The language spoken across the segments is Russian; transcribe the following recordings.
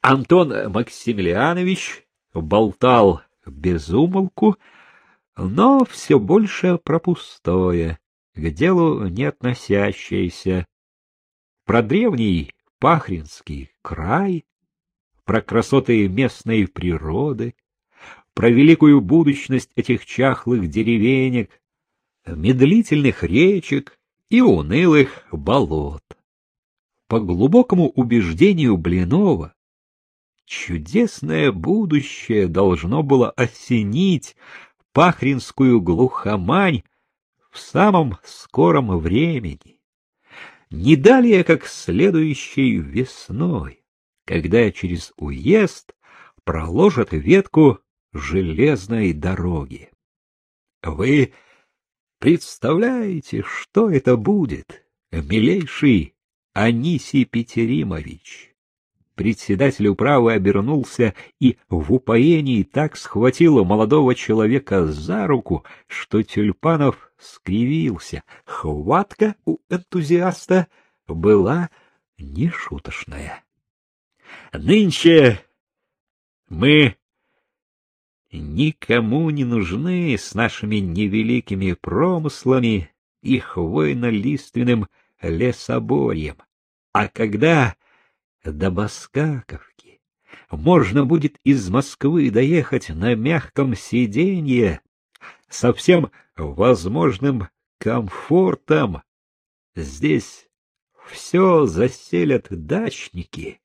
Антон Максимилианович болтал без умолку, но все больше про пустое, к делу не относящееся. Про древний Пахринский край, про красоты местной природы, про великую будущность этих чахлых деревенек, медлительных речек и унылых болот. По глубокому убеждению Блинова, чудесное будущее должно было осенить пахринскую глухомань в самом скором времени. Не далее, как следующей весной, когда через уезд проложат ветку железной дороги. Вы представляете, что это будет, милейший Анисий Петеримович? Председатель управы обернулся и в упоении так схватил молодого человека за руку, что Тюльпанов скривился. Хватка у энтузиаста была нешуточная. Нынче мы никому не нужны с нашими невеликими промыслами и хвойно-лиственным лесоборьем. А когда до Баскаковки. Можно будет из Москвы доехать на мягком сиденье со всем возможным комфортом. Здесь все заселят дачники.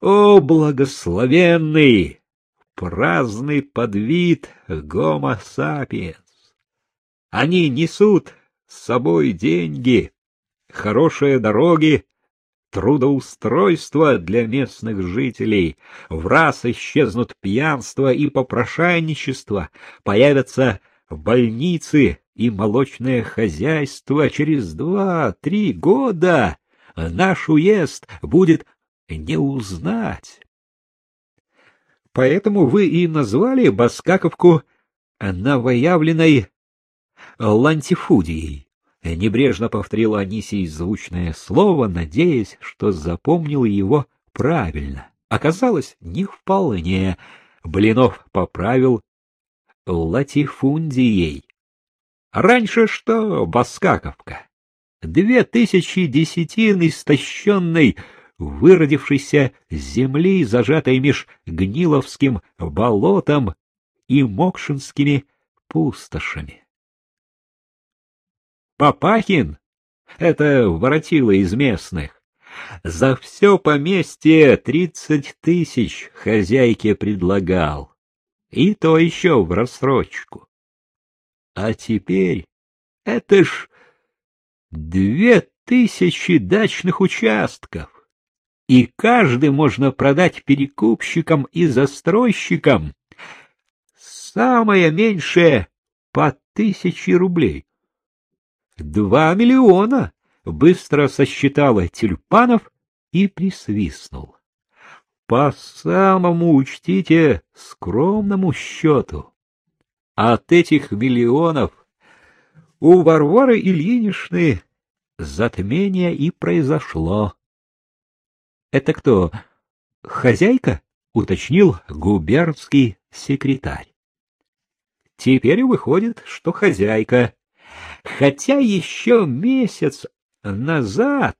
О, благословенный, праздный подвид гомо сапиенс! Они несут с собой деньги, хорошие дороги, трудоустройство для местных жителей, в раз исчезнут пьянство и попрошайничество, появятся больницы и молочное хозяйство через два-три года. Наш уезд будет не узнать. Поэтому вы и назвали Баскаковку новоявленной лантифудией. Небрежно повторил Анисий звучное слово, надеясь, что запомнил его правильно. Оказалось, не вполне. Блинов поправил латифундией. Раньше что, Баскаковка? Две тысячи десятин истощенной, выродившейся земли, зажатой меж Гниловским болотом и Мокшинскими пустошами. Папахин — это воротило из местных. За все поместье тридцать тысяч хозяйке предлагал. И то еще в рассрочку. А теперь это ж две тысячи дачных участков. И каждый можно продать перекупщикам и застройщикам самое меньшее по тысяче рублей. Два миллиона! Быстро сосчитала тюльпанов и присвистнул. По самому учтите скромному счету. От этих миллионов у Варвары Ильиничны затмение и произошло. — Это кто, хозяйка? — уточнил губернский секретарь. — Теперь выходит, что хозяйка хотя еще месяц назад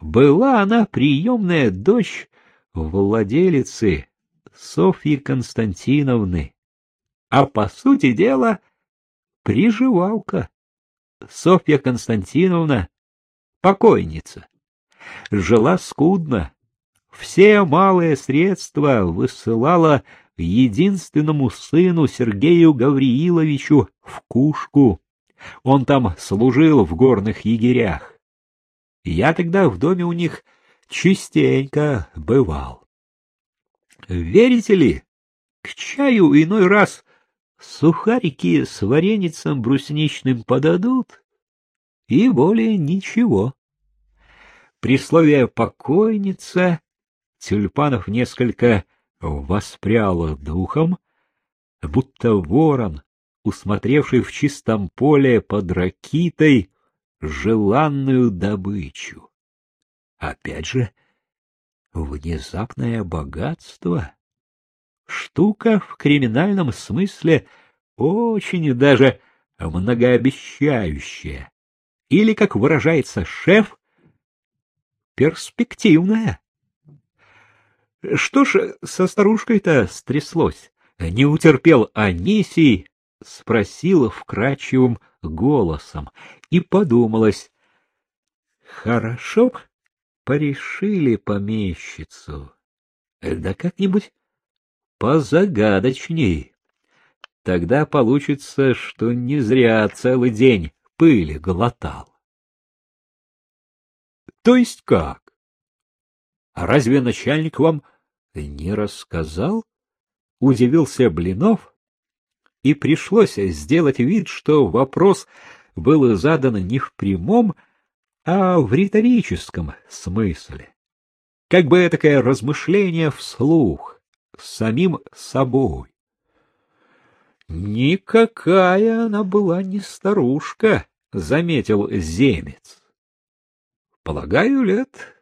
была она приемная дочь владелицы Софьи Константиновны, а по сути дела приживалка. Софья Константиновна — покойница. Жила скудно, все малые средства высылала единственному сыну Сергею Гаврииловичу в Кушку. Он там служил в горных егерях. Я тогда в доме у них частенько бывал. Верите ли, к чаю иной раз сухарики с вареницем брусничным подадут, и более ничего. При слове «покойница» Тюльпанов несколько воспрял духом, будто ворон, усмотревший в чистом поле под ракитой желанную добычу. Опять же, внезапное богатство. Штука в криминальном смысле очень даже многообещающая. Или, как выражается шеф, перспективная. Что ж со старушкой-то стряслось? Не утерпел Анисий, спросил вкрадчивым голосом, и подумалось, хорошо порешили помещицу, да как-нибудь позагадочней. Тогда получится, что не зря целый день пыли глотал. То есть как? А разве начальник вам не рассказал? Удивился Блинов, и пришлось сделать вид, что вопрос был задан не в прямом, а в риторическом смысле. Как бы этакое размышление вслух, с самим собой. Никакая она была не старушка, заметил земец. Полагаю, лет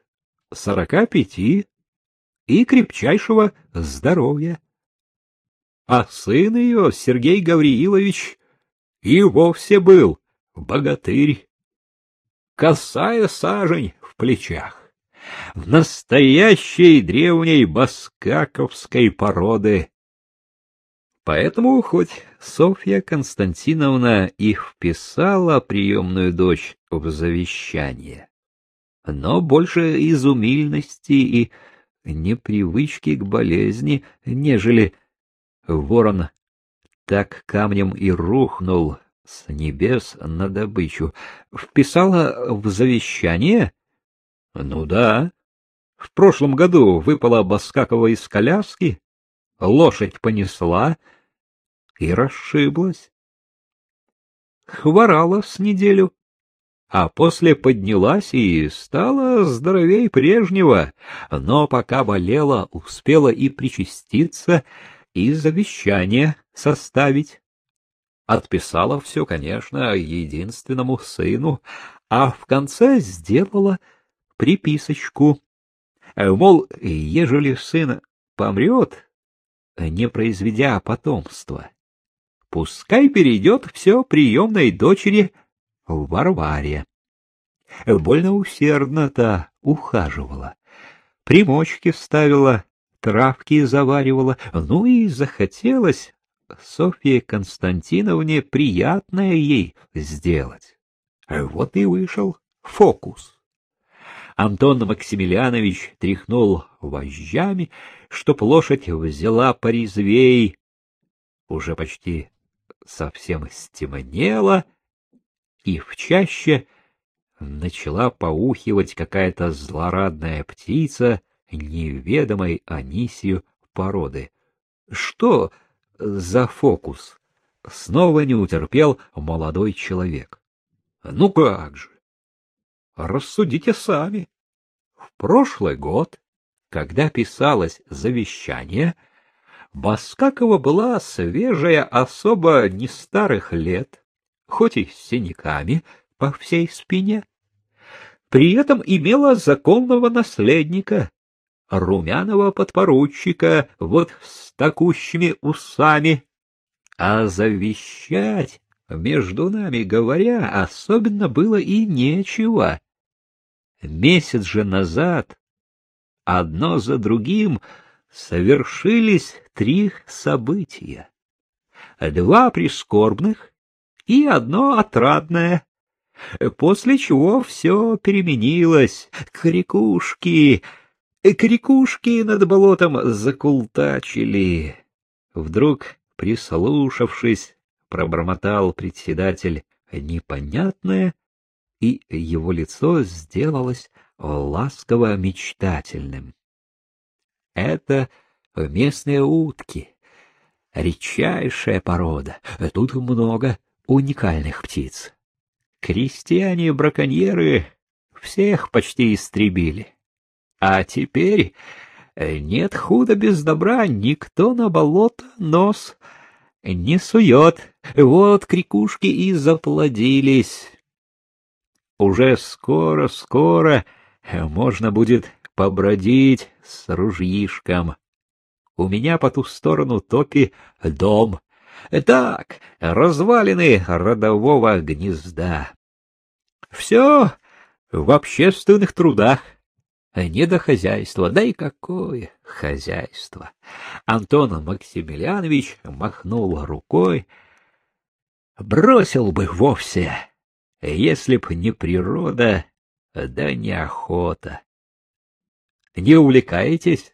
сорока пяти и крепчайшего здоровья. А сын ее, Сергей Гавриилович, и вовсе был богатырь. Косая сажень в плечах, настоящей древней баскаковской породы. Поэтому хоть Софья Константиновна и вписала приемную дочь в завещание, но больше из умильности и непривычки к болезни, нежели ворон так камнем и рухнул с небес на добычу. Вписала в завещание? Ну да. В прошлом году выпала Баскакова из коляски, лошадь понесла и расшиблась. Хворала с неделю, а после поднялась и стала здоровей прежнего, но пока болела, успела и причаститься, и завещание составить. Отписала все, конечно, единственному сыну, а в конце сделала приписочку. Мол, ежели сын помрет, не произведя потомства, пускай перейдет все приемной дочери Варваре. Больно усердно-то ухаживала, примочки ставила, травки заваривала, ну и захотелось Софье Константиновне приятное ей сделать. Вот и вышел фокус. Антон Максимiliaнович тряхнул вожжами, чтоб лошадь взяла порезвей. Уже почти совсем стемнело, и в чаще начала поухивать какая-то злорадная птица — неведомой Анисию породы. Что за фокус? Снова не утерпел молодой человек. Ну как же? Рассудите сами. В прошлый год, когда писалось завещание, Баскакова была свежая особо не старых лет, хоть и с синяками по всей спине. При этом имела законного наследника, румяного подпоручика вот с такущими усами. А завещать, между нами говоря, особенно было и нечего. Месяц же назад одно за другим совершились три события. Два прискорбных и одно отрадное, после чего все переменилось. Крикушки, Крикушки над болотом закултачили. Вдруг, прислушавшись, пробормотал председатель непонятное, и его лицо сделалось ласково мечтательным. Это местные утки, редчайшая порода. Тут много уникальных птиц. Крестьяне-браконьеры всех почти истребили. А теперь э, нет худа без добра, никто на болото нос не сует. Вот крикушки и заплодились. Уже скоро-скоро можно будет побродить с ружьишком. У меня по ту сторону топи дом. Так, развалины родового гнезда. Все в общественных трудах. Не до хозяйства, да и какое хозяйство. Антон Максимилианович махнул рукой. Бросил бы вовсе, если б не природа, да не охота. Не увлекаетесь